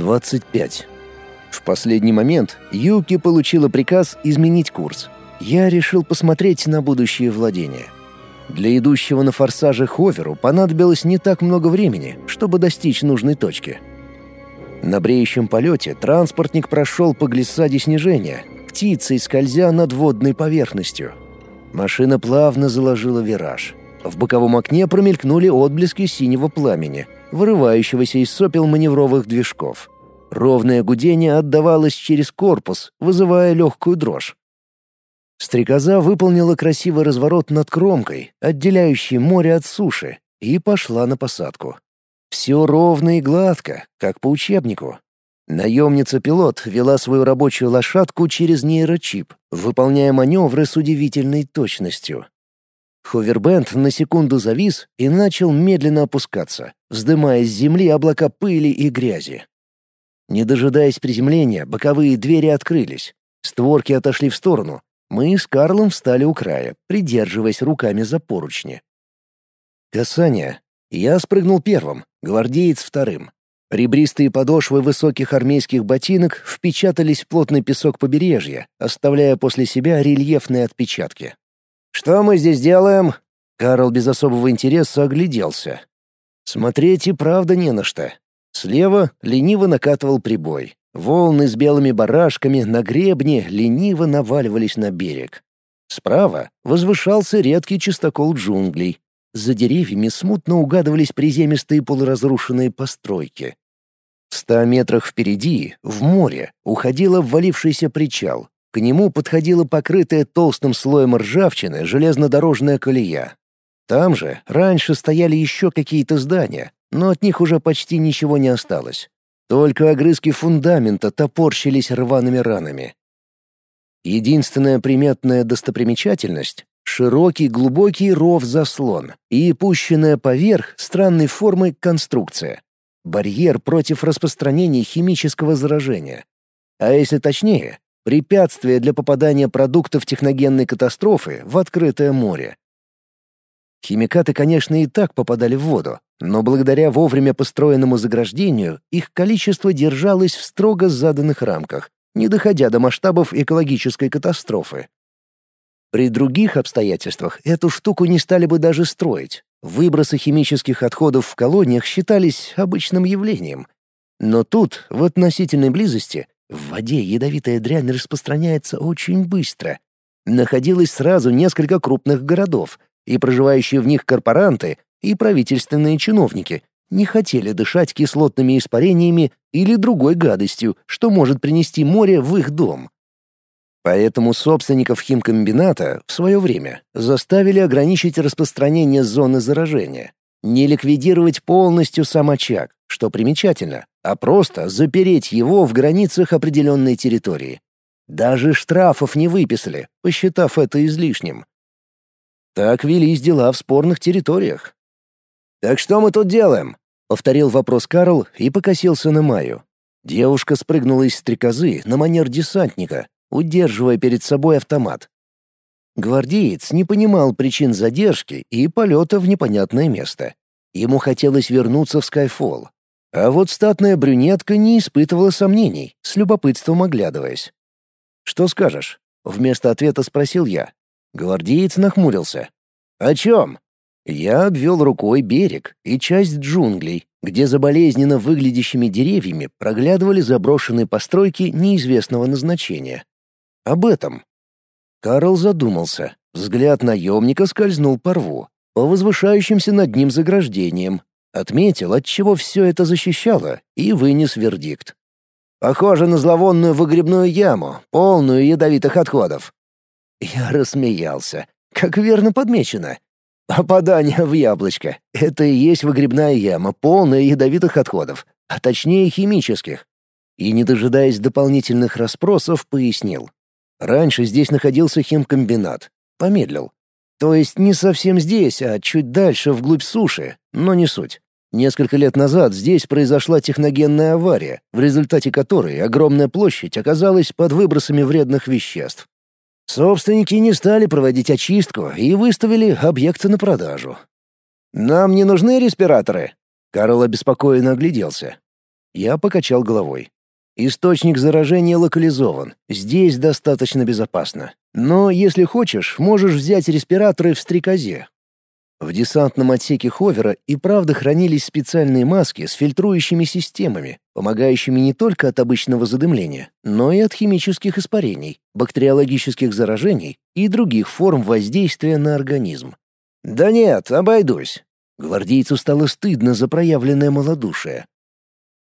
25. В последний момент Юки получила приказ изменить курс. Я решил посмотреть на будущее владения. Для идущего на форсаже ховеру понадобилось не так много времени, чтобы достичь нужной точки. На бреющем полете транспортник прошел по глиссаде снижения, птицей скользя над водной поверхностью. Машина плавно заложила вираж. В боковом окне промелькнули отблески синего пламени, вырывающегося из сопел маневровых движков. Ровное гудение отдавалось через корпус, вызывая легкую дрожь. Стрекоза выполнила красивый разворот над кромкой, отделяющей море от суши, и пошла на посадку. Все ровно и гладко, как по учебнику. Наемница-пилот вела свою рабочую лошадку через нейрочип, выполняя маневры с удивительной точностью. Ховербенд на секунду завис и начал медленно опускаться, вздымая с земли облака пыли и грязи. Не дожидаясь приземления, боковые двери открылись. Створки отошли в сторону. Мы с Карлом встали у края, придерживаясь руками за поручни. Касание. Я спрыгнул первым, гвардеец вторым. Ребристые подошвы высоких армейских ботинок впечатались в плотный песок побережья, оставляя после себя рельефные отпечатки. «Что мы здесь делаем?» Карл без особого интереса огляделся. Смотреть и правда не на что. Слева лениво накатывал прибой. Волны с белыми барашками на гребне лениво наваливались на берег. Справа возвышался редкий чистокол джунглей. За деревьями смутно угадывались приземистые полуразрушенные постройки. В ста метрах впереди, в море, уходил обвалившийся причал. К нему подходила покрытая толстым слоем ржавчины железнодорожная колея. Там же раньше стояли еще какие-то здания, но от них уже почти ничего не осталось. Только огрызки фундамента топорщились рваными ранами. Единственная приметная достопримечательность — широкий глубокий ров-заслон и пущенная поверх странной формы конструкция. Барьер против распространения химического заражения. А если точнее, препятствие для попадания продуктов техногенной катастрофы в открытое море. Химикаты, конечно, и так попадали в воду, но благодаря вовремя построенному заграждению их количество держалось в строго заданных рамках, не доходя до масштабов экологической катастрофы. При других обстоятельствах эту штуку не стали бы даже строить. Выбросы химических отходов в колониях считались обычным явлением. Но тут, в относительной близости, в воде ядовитая дрянь распространяется очень быстро. Находилось сразу несколько крупных городов — и проживающие в них корпоранты и правительственные чиновники не хотели дышать кислотными испарениями или другой гадостью, что может принести море в их дом. Поэтому собственников химкомбината в свое время заставили ограничить распространение зоны заражения, не ликвидировать полностью сам очаг, что примечательно, а просто запереть его в границах определенной территории. Даже штрафов не выписали, посчитав это излишним. Так велись дела в спорных территориях. «Так что мы тут делаем?» — повторил вопрос Карл и покосился на Майю. Девушка спрыгнула из стрекозы на манер десантника, удерживая перед собой автомат. Гвардеец не понимал причин задержки и полета в непонятное место. Ему хотелось вернуться в Скайфолл. А вот статная брюнетка не испытывала сомнений, с любопытством оглядываясь. «Что скажешь?» — вместо ответа спросил я. Гвардеец нахмурился. «О чем?» Я обвел рукой берег и часть джунглей, где за болезненно выглядящими деревьями проглядывали заброшенные постройки неизвестного назначения. Об этом. Карл задумался. Взгляд наемника скользнул по рву, по возвышающимся над ним заграждениям, отметил, от чего все это защищало, и вынес вердикт. «Похоже на зловонную выгребную яму, полную ядовитых отходов. Я рассмеялся. Как верно подмечено. Попадание в яблочко — это и есть выгребная яма, полная ядовитых отходов, а точнее химических. И, не дожидаясь дополнительных расспросов, пояснил. Раньше здесь находился химкомбинат. Помедлил. То есть не совсем здесь, а чуть дальше, вглубь суши, но не суть. Несколько лет назад здесь произошла техногенная авария, в результате которой огромная площадь оказалась под выбросами вредных веществ. Собственники не стали проводить очистку и выставили объекты на продажу. «Нам не нужны респираторы?» Карл обеспокоенно огляделся. Я покачал головой. Источник заражения локализован. Здесь достаточно безопасно. Но если хочешь, можешь взять респираторы в стрекозе. В десантном отсеке Ховера и правда хранились специальные маски с фильтрующими системами, помогающими не только от обычного задымления, но и от химических испарений, бактериологических заражений и других форм воздействия на организм. «Да нет, обойдусь». Гвардейцу стало стыдно за проявленное малодушие.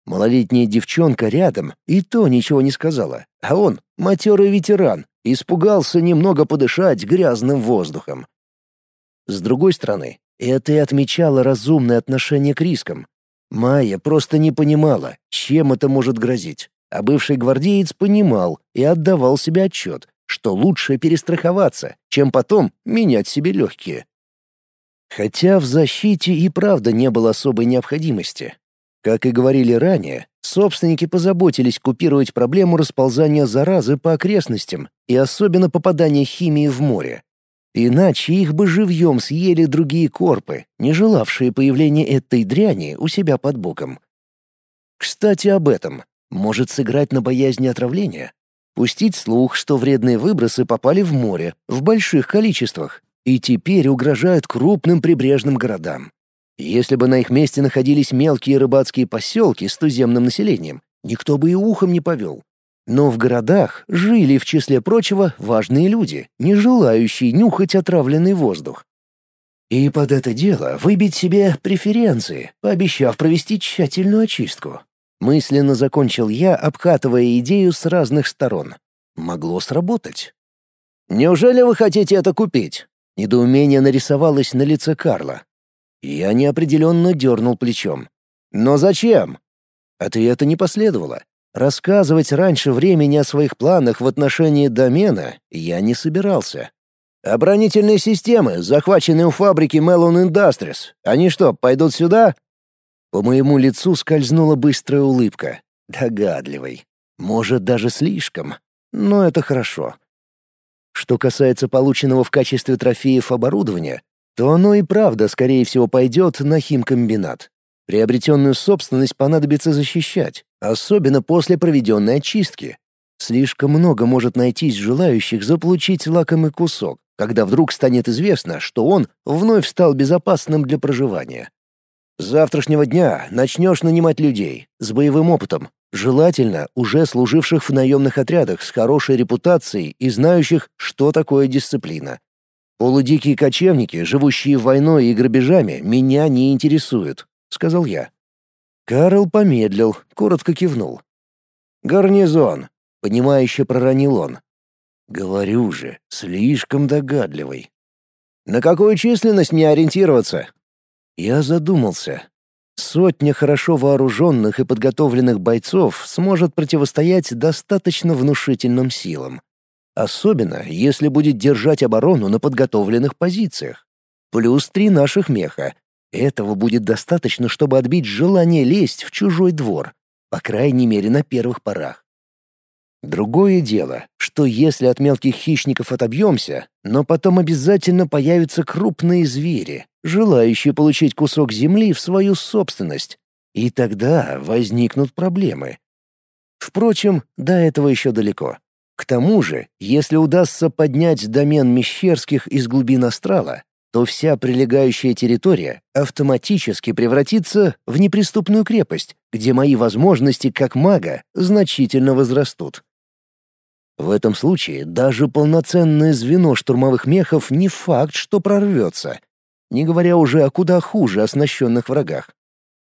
Малолетняя девчонка рядом и то ничего не сказала, а он, матерый ветеран, испугался немного подышать грязным воздухом. С другой стороны, это и отмечало разумное отношение к рискам. Майя просто не понимала, чем это может грозить, а бывший гвардеец понимал и отдавал себе отчет, что лучше перестраховаться, чем потом менять себе легкие. Хотя в защите и правда не было особой необходимости. Как и говорили ранее, собственники позаботились купировать проблему расползания заразы по окрестностям и особенно попадания химии в море. Иначе их бы живьем съели другие корпы, не желавшие появления этой дряни у себя под боком. Кстати, об этом. Может сыграть на боязни отравления? Пустить слух, что вредные выбросы попали в море в больших количествах и теперь угрожают крупным прибрежным городам. Если бы на их месте находились мелкие рыбацкие поселки с туземным населением, никто бы и ухом не повел. Но в городах жили, в числе прочего, важные люди, не желающие нюхать отравленный воздух. И под это дело выбить себе преференции, пообещав провести тщательную очистку. Мысленно закончил я, обкатывая идею с разных сторон. Могло сработать. «Неужели вы хотите это купить?» Недоумение нарисовалось на лице Карла. Я неопределенно дернул плечом. «Но зачем?» Ответа не последовало. Рассказывать раньше времени о своих планах в отношении домена я не собирался. «Оборонительные системы, захваченные у фабрики Melon Industries, они что, пойдут сюда?» По моему лицу скользнула быстрая улыбка. Догадливый. Может, даже слишком. Но это хорошо. Что касается полученного в качестве трофеев оборудования, то оно и правда, скорее всего, пойдет на химкомбинат. Приобретенную собственность понадобится защищать, особенно после проведенной очистки. Слишком много может найтись желающих заполучить лакомый кусок, когда вдруг станет известно, что он вновь стал безопасным для проживания. С завтрашнего дня начнешь нанимать людей с боевым опытом, желательно уже служивших в наемных отрядах с хорошей репутацией и знающих, что такое дисциплина. Полудикие кочевники, живущие войной и грабежами, меня не интересуют сказал я. Карл помедлил, коротко кивнул. «Гарнизон», — понимающе проронил он. «Говорю же, слишком догадливый». «На какую численность мне ориентироваться?» Я задумался. Сотня хорошо вооруженных и подготовленных бойцов сможет противостоять достаточно внушительным силам. Особенно, если будет держать оборону на подготовленных позициях. Плюс три наших меха, этого будет достаточно, чтобы отбить желание лезть в чужой двор, по крайней мере, на первых порах. Другое дело, что если от мелких хищников отобьемся, но потом обязательно появятся крупные звери, желающие получить кусок земли в свою собственность, и тогда возникнут проблемы. Впрочем, до этого еще далеко. К тому же, если удастся поднять домен Мещерских из глубин астрала, то вся прилегающая территория автоматически превратится в неприступную крепость, где мои возможности как мага значительно возрастут. В этом случае даже полноценное звено штурмовых мехов не факт, что прорвется, не говоря уже о куда хуже оснащенных врагах.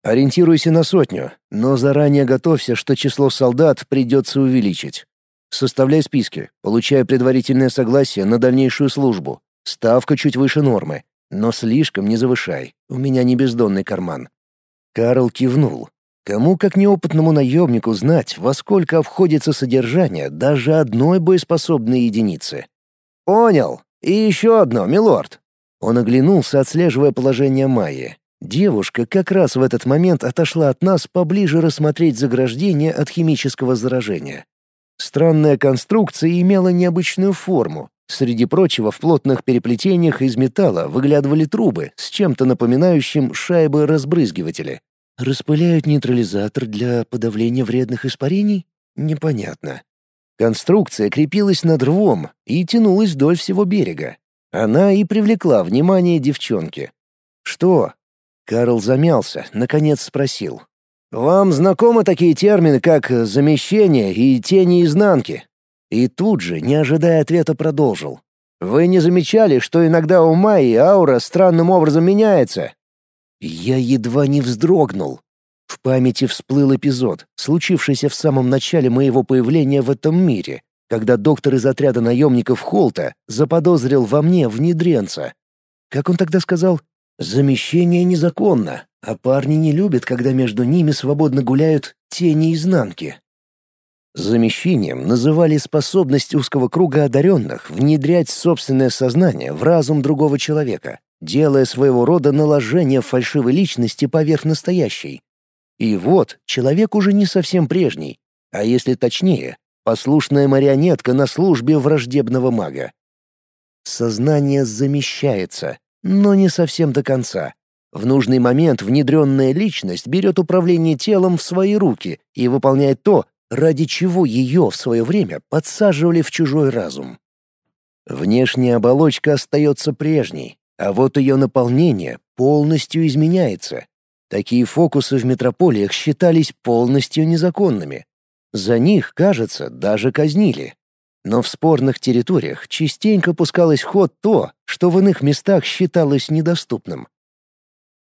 Ориентируйся на сотню, но заранее готовься, что число солдат придется увеличить. Составляй списки, получая предварительное согласие на дальнейшую службу, Ставка чуть выше нормы, но слишком не завышай, у меня не бездонный карман». Карл кивнул. Кому, как неопытному наемнику, знать, во сколько обходится содержание даже одной боеспособной единицы? «Понял. И еще одно, милорд». Он оглянулся, отслеживая положение Майи. Девушка как раз в этот момент отошла от нас поближе рассмотреть заграждение от химического заражения. Странная конструкция имела необычную форму, Среди прочего, в плотных переплетениях из металла выглядывали трубы с чем-то напоминающим шайбы-разбрызгиватели. Распыляют нейтрализатор для подавления вредных испарений? Непонятно. Конструкция крепилась над рвом и тянулась вдоль всего берега. Она и привлекла внимание девчонки. «Что?» Карл замялся, наконец спросил. «Вам знакомы такие термины, как замещение и тени изнанки?» И тут же, не ожидая ответа, продолжил. «Вы не замечали, что иногда у Майи аура странным образом меняется?» Я едва не вздрогнул. В памяти всплыл эпизод, случившийся в самом начале моего появления в этом мире, когда доктор из отряда наемников Холта заподозрил во мне внедренца. Как он тогда сказал? «Замещение незаконно, а парни не любят, когда между ними свободно гуляют тени изнанки». Замещением называли способность узкого круга одаренных внедрять собственное сознание в разум другого человека, делая своего рода наложение фальшивой личности поверх настоящей. И вот, человек уже не совсем прежний, а если точнее, послушная марионетка на службе враждебного мага. Сознание замещается, но не совсем до конца. В нужный момент внедренная личность берет управление телом в свои руки и выполняет то, ради чего ее в свое время подсаживали в чужой разум. Внешняя оболочка остается прежней, а вот ее наполнение полностью изменяется. Такие фокусы в метрополиях считались полностью незаконными. За них, кажется, даже казнили. Но в спорных территориях частенько пускалось в ход то, что в иных местах считалось недоступным.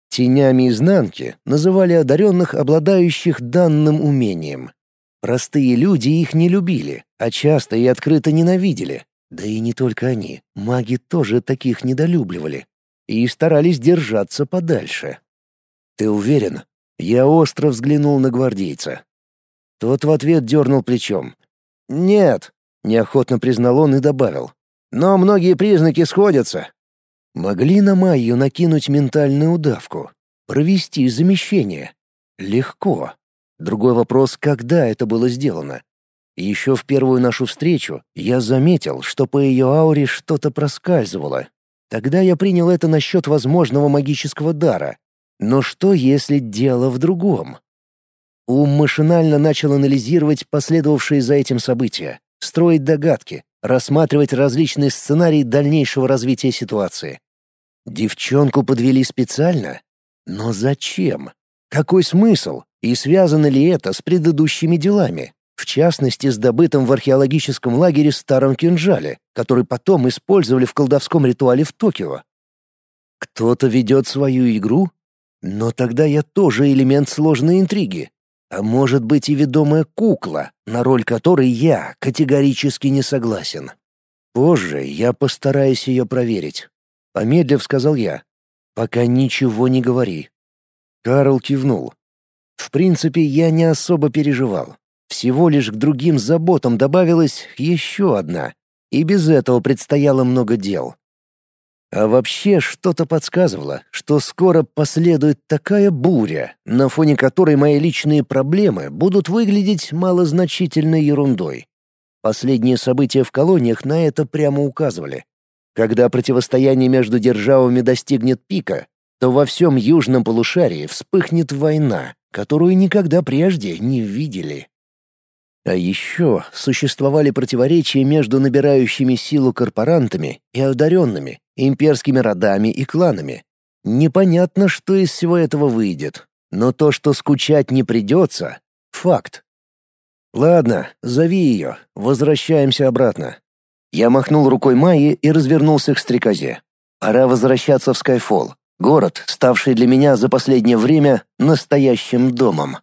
Тенями изнанки называли одаренных, обладающих данным умением. Простые люди их не любили, а часто и открыто ненавидели. Да и не только они, маги тоже таких недолюбливали. И старались держаться подальше. «Ты уверен?» Я остро взглянул на гвардейца. Тот в ответ дернул плечом. «Нет», — неохотно признал он и добавил. «Но многие признаки сходятся». Могли на Майю накинуть ментальную удавку, провести замещение. Легко. Другой вопрос, когда это было сделано. Еще в первую нашу встречу я заметил, что по ее ауре что-то проскальзывало. Тогда я принял это насчет возможного магического дара. Но что, если дело в другом? Ум машинально начал анализировать последовавшие за этим события, строить догадки, рассматривать различные сценарии дальнейшего развития ситуации. Девчонку подвели специально? Но зачем? Какой смысл? И связано ли это с предыдущими делами? В частности, с добытым в археологическом лагере старом кинжале, который потом использовали в колдовском ритуале в Токио. Кто-то ведет свою игру? Но тогда я тоже элемент сложной интриги. А может быть и ведомая кукла, на роль которой я категорически не согласен. Позже я постараюсь ее проверить. Помедлив, сказал я. Пока ничего не говори. Карл кивнул. В принципе, я не особо переживал. Всего лишь к другим заботам добавилась еще одна. И без этого предстояло много дел. А вообще что-то подсказывало, что скоро последует такая буря, на фоне которой мои личные проблемы будут выглядеть малозначительной ерундой. Последние события в колониях на это прямо указывали. Когда противостояние между державами достигнет пика, то во всем южном полушарии вспыхнет война, которую никогда прежде не видели. А еще существовали противоречия между набирающими силу корпорантами и одаренными, имперскими родами и кланами. Непонятно, что из всего этого выйдет, но то, что скучать не придется — факт. «Ладно, зови ее, возвращаемся обратно». Я махнул рукой Майи и развернулся к стрекозе. Пора возвращаться в Скайфолл. Город, ставший для меня за последнее время настоящим домом.